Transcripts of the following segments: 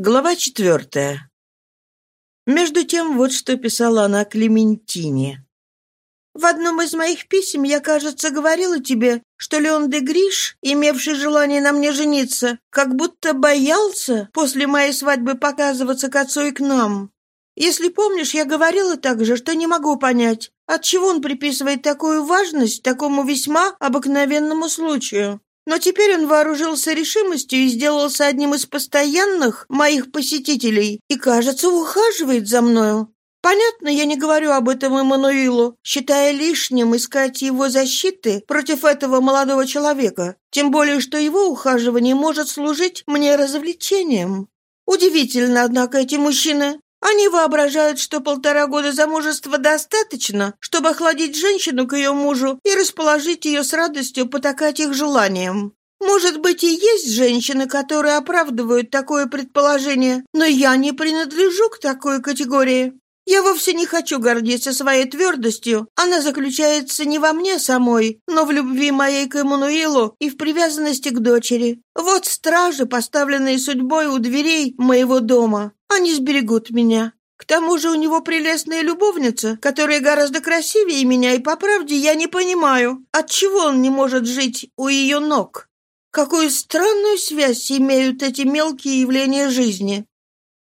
Глава четвертая. Между тем, вот что писала она Клементине. «В одном из моих писем я, кажется, говорила тебе, что Леон де Гриш, имевший желание на мне жениться, как будто боялся после моей свадьбы показываться к отцу и к нам. Если помнишь, я говорила также, что не могу понять, отчего он приписывает такую важность такому весьма обыкновенному случаю. Но теперь он вооружился решимостью и сделался одним из постоянных моих посетителей и, кажется, ухаживает за мною. Понятно, я не говорю об этом Эммануилу, считая лишним искать его защиты против этого молодого человека, тем более, что его ухаживание может служить мне развлечением. Удивительно, однако, эти мужчины. Они воображают, что полтора года замужества достаточно, чтобы охладить женщину к ее мужу и расположить ее с радостью потакать их желаниям. Может быть, и есть женщины, которые оправдывают такое предположение, но я не принадлежу к такой категории. Я вовсе не хочу гордиться своей твердостью. Она заключается не во мне самой, но в любви моей к Эммануилу и в привязанности к дочери. Вот стражи, поставленные судьбой у дверей моего дома. Они сберегут меня. К тому же у него прелестная любовница, которая гораздо красивее меня, и по правде я не понимаю, отчего он не может жить у ее ног. Какую странную связь имеют эти мелкие явления жизни.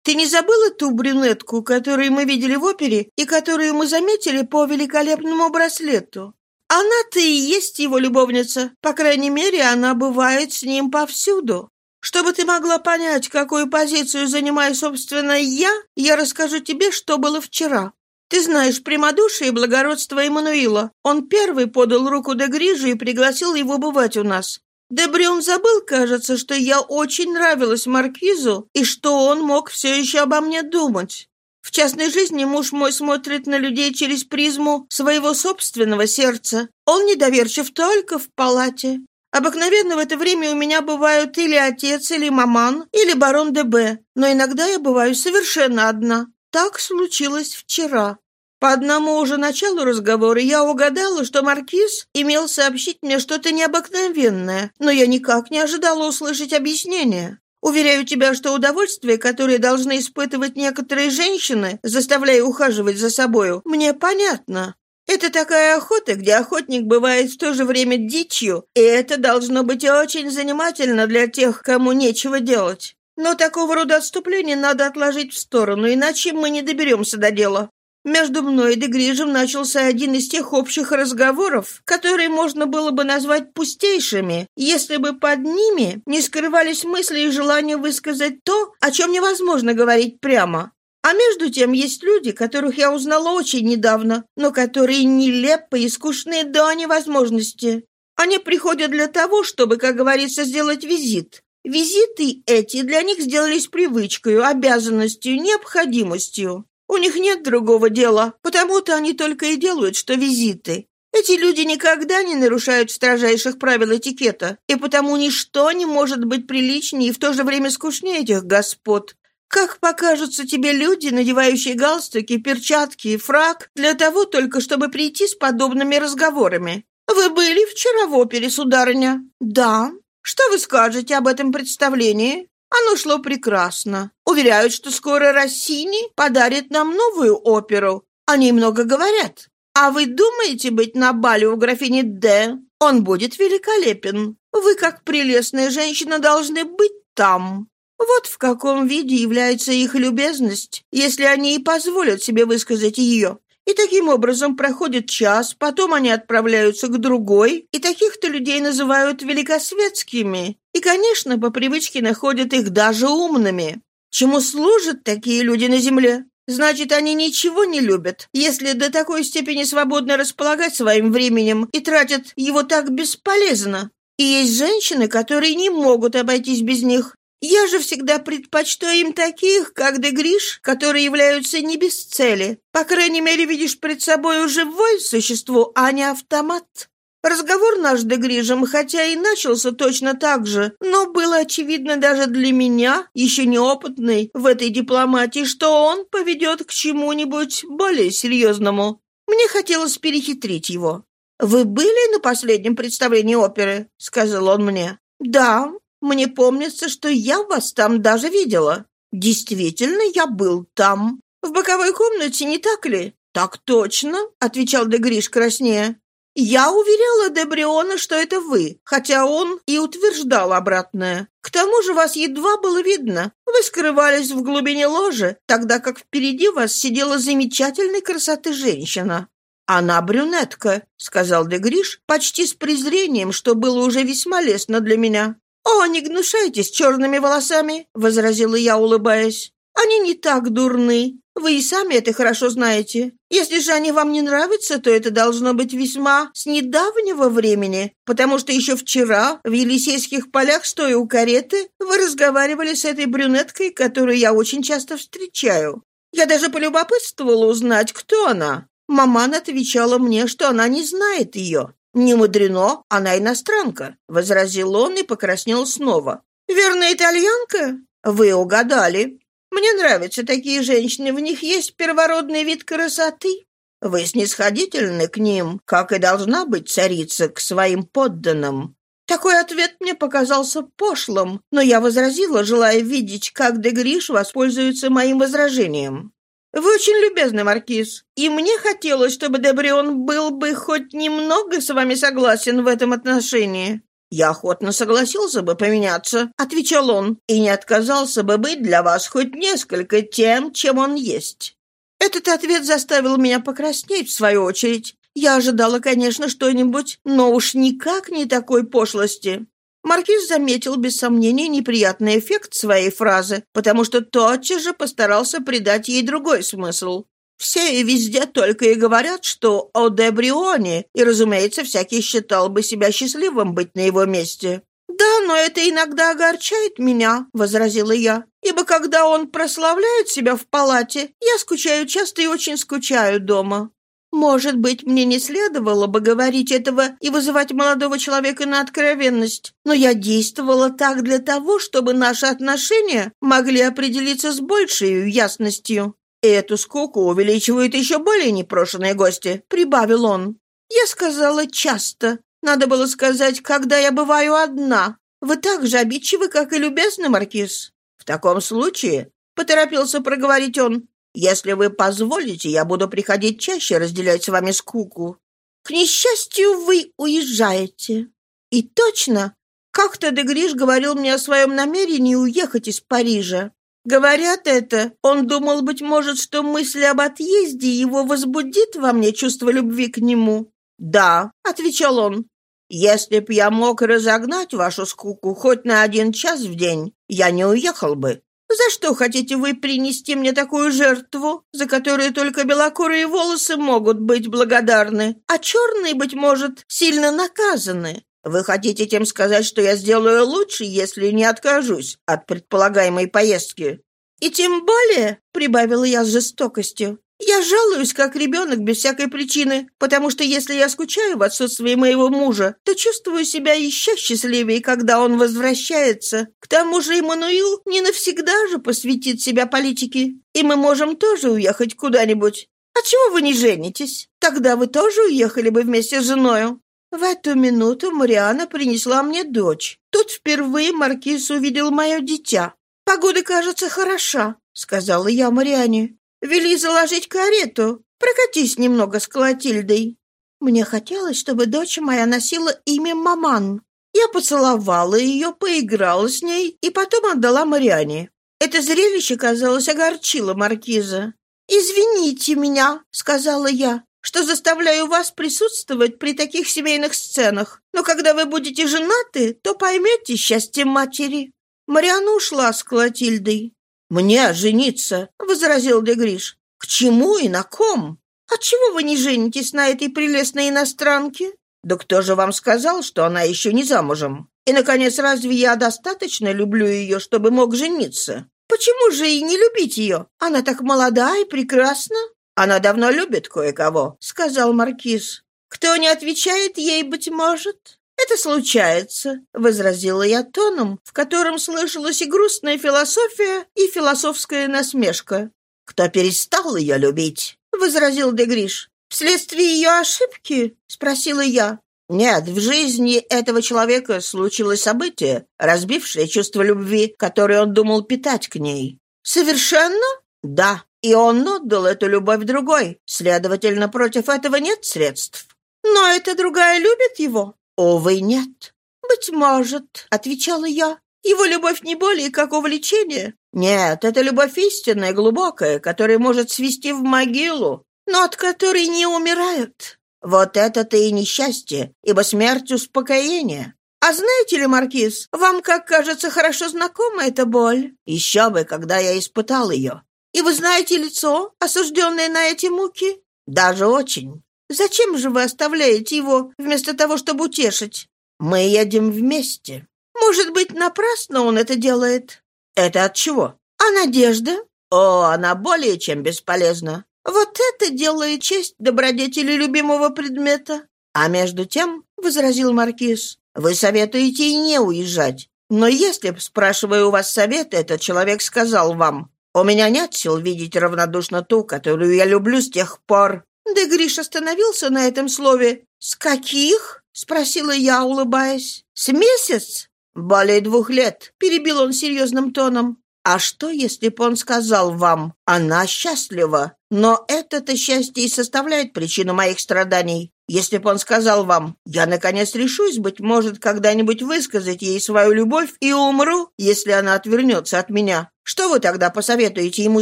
Ты не забыла ту брюнетку, которую мы видели в опере и которую мы заметили по великолепному браслету? Она-то и есть его любовница. По крайней мере, она бывает с ним повсюду. Чтобы ты могла понять, какую позицию занимаю, собственно, я, я расскажу тебе, что было вчера. Ты знаешь прямодушие и благородство Эммануила. Он первый подал руку до Грижи и пригласил его бывать у нас. Дебрюн забыл, кажется, что я очень нравилась Маркизу и что он мог все еще обо мне думать. В частной жизни муж мой смотрит на людей через призму своего собственного сердца. Он недоверчив только в палате. Обыкновенно в это время у меня бывают или отец, или маман, или барон ДБ, но иногда я бываю совершенно одна. Так случилось вчера. По одному уже началу разговора я угадала, что маркиз имел сообщить мне что-то необыкновенное, но я никак не ожидала услышать объяснение. Уверяю тебя, что удовольствие, которое должны испытывать некоторые женщины, заставляя ухаживать за собою, мне понятно. Это такая охота, где охотник бывает в то же время дичью, и это должно быть очень занимательно для тех, кому нечего делать. Но такого рода отступление надо отложить в сторону, иначе мы не доберемся до дела. Между мной и Дегрижем начался один из тех общих разговоров, которые можно было бы назвать пустейшими, если бы под ними не скрывались мысли и желание высказать то, о чем невозможно говорить прямо. А между тем есть люди, которых я узнала очень недавно, но которые нелепы и скучны до невозможности. Они приходят для того, чтобы, как говорится, сделать визит. Визиты эти для них сделались привычкой, обязанностью, необходимостью. У них нет другого дела, потому-то они только и делают, что визиты. Эти люди никогда не нарушают строжайших правил этикета, и потому ничто не может быть приличнее и в то же время скучнее этих господ, как покажутся тебе люди, надевающие галстуки, перчатки и фраг, для того только, чтобы прийти с подобными разговорами? Вы были вчера в опере, сударыня? Да. Что вы скажете об этом представлении? Оно шло прекрасно. Уверяют, что скоро Россини подарит нам новую оперу. Они много говорят. А вы думаете быть на бале у графини Д? Он будет великолепен. Вы, как прелестная женщина, должны быть там. Вот в каком виде является их любезность, если они и позволят себе высказать ее. И таким образом проходит час, потом они отправляются к другой, и таких-то людей называют великосветскими. И, конечно, по привычке находят их даже умными. Чему служат такие люди на земле? Значит, они ничего не любят, если до такой степени свободно располагать своим временем и тратят его так бесполезно. И есть женщины, которые не могут обойтись без них, я же всегда предпочту им таких, как Дегриш, которые являются не без цели. По крайней мере, видишь пред собой живое существо, а не автомат. Разговор наш с Дегрижем, хотя и начался точно так же, но было очевидно даже для меня, еще неопытной в этой дипломатии, что он поведет к чему-нибудь более серьезному. Мне хотелось перехитрить его. «Вы были на последнем представлении оперы?» — сказал он мне. «Да, мне помнится, что я вас там даже видела». «Действительно, я был там. В боковой комнате, не так ли?» «Так точно», — отвечал Дегриш краснее. «Я уверяла Дебриона, что это вы, хотя он и утверждал обратное. К тому же вас едва было видно. Вы скрывались в глубине ложи, тогда как впереди вас сидела замечательной красоты женщина». «Она брюнетка», — сказал Дегриш, почти с презрением, что было уже весьма лестно для меня. «О, не гнушайтесь черными волосами», — возразила я, улыбаясь. «Они не так дурны. Вы и сами это хорошо знаете. Если же они вам не нравятся, то это должно быть весьма с недавнего времени, потому что еще вчера в Елисейских полях, стоя у кареты, вы разговаривали с этой брюнеткой, которую я очень часто встречаю. Я даже полюбопытствовала узнать, кто она. Маман отвечала мне, что она не знает ее. «Не мудрено, она иностранка», — возразил он и покраснел снова. «Верно, итальянка? Вы угадали. Мне нравятся такие женщины, в них есть первородный вид красоты. Вы снисходительны к ним, как и должна быть царица к своим подданным». Такой ответ мне показался пошлым, но я возразила, желая видеть, как Дегриш воспользуется моим возражением. «Вы очень любезны, Маркиз, и мне хотелось, чтобы Дебрион был бы хоть немного с вами согласен в этом отношении». «Я охотно согласился бы поменяться», — отвечал он, «и не отказался бы быть для вас хоть несколько тем, чем он есть». Этот ответ заставил меня покраснеть, в свою очередь. Я ожидала, конечно, что-нибудь, но уж никак не такой пошлости. Маркиз заметил без сомнения неприятный эффект своей фразы, потому что тотчас же постарался придать ей другой смысл. Все и везде только и говорят, что о Дебрионе, и, разумеется, всякий считал бы себя счастливым быть на его месте. «Да, но это иногда огорчает меня», — возразила я, «ибо когда он прославляет себя в палате, я скучаю часто и очень скучаю дома. Может быть, мне не следовало бы говорить этого и вызывать молодого человека на откровенность, но я действовала так для того, чтобы наши отношения могли определиться с большей ясностью. И эту скуку увеличивают еще более непрошенные гости», — прибавил он. Я сказала часто. Надо было сказать, когда я бываю одна. Вы так же обидчивы, как и любезный маркиз. В таком случае, — поторопился проговорить он, если вы позволите, я буду приходить чаще разделять с вами скуку. К несчастью, вы уезжаете. И точно, как-то Дегриш говорил мне о своем намерении уехать из Парижа. Говорят это, он думал, быть может, что мысль об отъезде его возбудит во мне чувство любви к нему. «Да», — отвечал он, — «если б я мог разогнать вашу скуку хоть на один час в день, я не уехал бы. За что хотите вы принести мне такую жертву, за которую только белокурые волосы могут быть благодарны, а черные, быть может, сильно наказаны? Вы хотите тем сказать, что я сделаю лучше, если не откажусь от предполагаемой поездки? И тем более, — прибавила я с жестокостью, я жалуюсь, как ребенок, без всякой причины, потому что если я скучаю в отсутствии моего мужа, то чувствую себя еще счастливее, когда он возвращается. К тому же Эммануил не навсегда же посвятит себя политике, и мы можем тоже уехать куда-нибудь. А чего вы не женитесь? Тогда вы тоже уехали бы вместе с женою». В эту минуту Мариана принесла мне дочь. Тут впервые маркиз увидел мое дитя. «Погода, кажется, хороша», — сказала я Мариане. Вели заложить карету. Прокатись немного с Клотильдой». Мне хотелось, чтобы дочь моя носила имя Маман. Я поцеловала ее, поиграла с ней и потом отдала Мариане. Это зрелище, казалось, огорчило маркиза. «Извините меня», — сказала я, «что заставляю вас присутствовать при таких семейных сценах, но когда вы будете женаты, то поймете счастье матери». Мариана ушла с Клотильдой. «Мне жениться», — возразил Дегриш. «К чему и на ком? Отчего вы не женитесь на этой прелестной иностранке? Да кто же вам сказал, что она еще не замужем? И, наконец, разве я достаточно люблю ее, чтобы мог жениться? Почему же и не любить ее? Она так молода и прекрасна». «Она давно любит кое-кого», — сказал Маркиз. «Кто не отвечает ей, быть может?» «Это случается», — возразила я тоном, в котором слышалась и грустная философия, и философская насмешка. «Кто перестал ее любить?» — возразил Дегриш. «Вследствие ее ошибки?» — спросила я. «Нет, в жизни этого человека случилось событие, разбившее чувство любви, которое он думал питать к ней. «Совершенно?» «Да, и он отдал эту любовь другой. Следовательно, против этого нет средств». «Но эта другая любит его?» «Увы, нет». «Быть может», — отвечала я. «Его любовь не более как увлечение». «Нет, это любовь истинная, глубокая, которая может свести в могилу, но от которой не умирают. Вот это-то и несчастье, ибо смерть — успокоение. А знаете ли, Маркиз, вам, как кажется, хорошо знакома эта боль? Еще бы, когда я испытал ее. И вы знаете лицо, осужденное на эти муки? Даже очень. Зачем же вы оставляете его, вместо того, чтобы утешить? Мы едем вместе. Может быть, напрасно он это делает? Это от чего? А надежда? О, она более чем бесполезна. Вот это делает честь добродетели любимого предмета. А между тем, — возразил Маркиз, — вы советуете и не уезжать. Но если, б, спрашивая у вас совета, этот человек сказал вам, «У меня нет сил видеть равнодушно ту, которую я люблю с тех пор». Да Гриш остановился на этом слове. «С каких?» — спросила я, улыбаясь. «С месяц?» «Более двух лет», — перебил он серьезным тоном. «А что, если б он сказал вам, она счастлива, но это-то счастье и составляет причину моих страданий? Если б он сказал вам, я, наконец, решусь, быть может, когда-нибудь высказать ей свою любовь и умру, если она отвернется от меня, что вы тогда посоветуете ему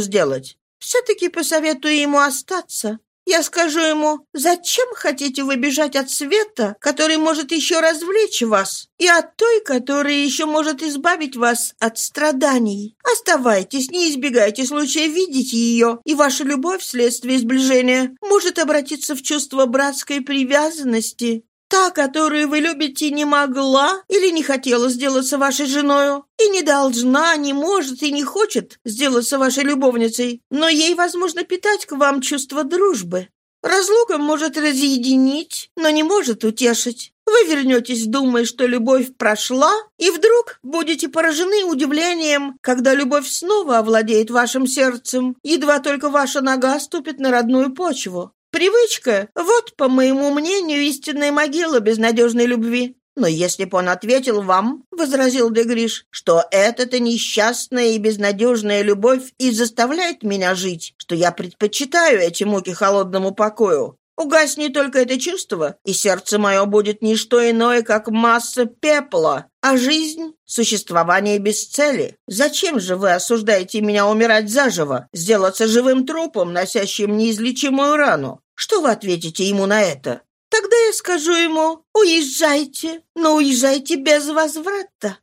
сделать? Все-таки посоветую ему остаться. Я скажу ему, зачем хотите вы бежать от света, который может еще развлечь вас, и от той, которая еще может избавить вас от страданий? Оставайтесь, не избегайте случая видеть ее, и ваша любовь вследствие сближения может обратиться в чувство братской привязанности. Та, которую вы любите, не могла или не хотела сделаться вашей женою, и не должна, не может и не хочет сделаться вашей любовницей, но ей возможно питать к вам чувство дружбы. Разлука может разъединить, но не может утешить. Вы вернетесь, думая, что любовь прошла, и вдруг будете поражены удивлением, когда любовь снова овладеет вашим сердцем, едва только ваша нога ступит на родную почву. Привычка — вот, по моему мнению, истинная могила безнадежной любви. Но если бы он ответил вам, — возразил Дегриш, — что эта-то несчастная и безнадежная любовь и заставляет меня жить, что я предпочитаю эти муки холодному покою, Угаснет только это чувство, и сердце мое будет не что иное, как масса пепла, а жизнь — существование без цели. Зачем же вы осуждаете меня умирать заживо, сделаться живым трупом, носящим неизлечимую рану? Что вы ответите ему на это? Тогда я скажу ему, уезжайте, но уезжайте без возврата.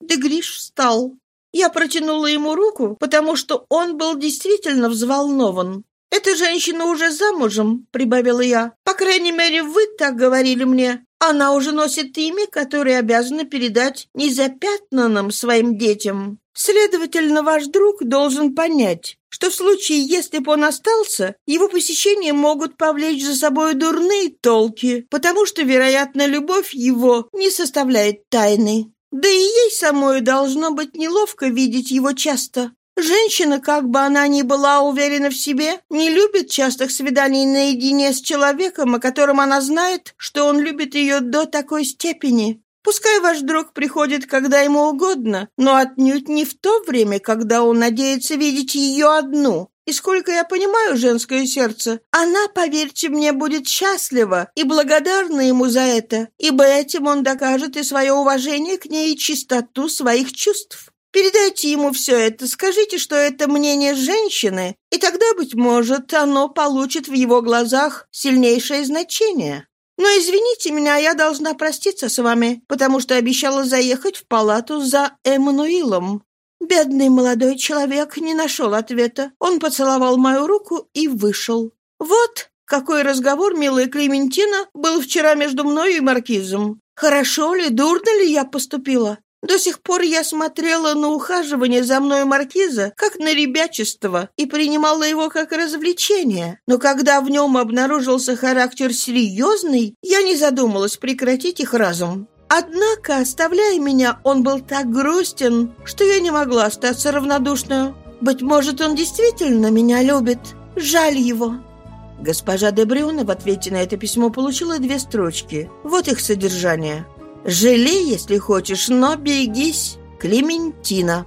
Дегриш встал. Я протянула ему руку, потому что он был действительно взволнован. «Эта женщина уже замужем», — прибавила я. «По крайней мере, вы так говорили мне. Она уже носит имя, которое обязана передать незапятнанным своим детям. Следовательно, ваш друг должен понять, что в случае, если бы он остался, его посещения могут повлечь за собой дурные толки, потому что, вероятно, любовь его не составляет тайны. Да и ей самой должно быть неловко видеть его часто. Женщина, как бы она ни была уверена в себе, не любит частых свиданий наедине с человеком, о котором она знает, что он любит ее до такой степени. Пускай ваш друг приходит, когда ему угодно, но отнюдь не в то время, когда он надеется видеть ее одну. И сколько я понимаю женское сердце, она, поверьте мне, будет счастлива и благодарна ему за это, ибо этим он докажет и свое уважение к ней и чистоту своих чувств. Передайте ему все это, скажите, что это мнение женщины, и тогда, быть может, оно получит в его глазах сильнейшее значение. Но извините меня, я должна проститься с вами, потому что обещала заехать в палату за Эммануилом. Бедный молодой человек не нашел ответа. Он поцеловал мою руку и вышел. Вот какой разговор, милая Клементина, был вчера между мной и маркизом. Хорошо ли, дурно ли я поступила? До сих пор я смотрела на ухаживание за мной маркиза как на ребячество и принимала его как развлечение. Но когда в нем обнаружился характер серьезный, я не задумалась прекратить их разум. Однако, оставляя меня, он был так грустен, что я не могла остаться равнодушной. Быть может, он действительно меня любит. Жаль его. Госпожа де Брюна в ответе на это письмо получила две строчки. Вот их содержание. Жалей, если хочешь, но берегись. Клементина.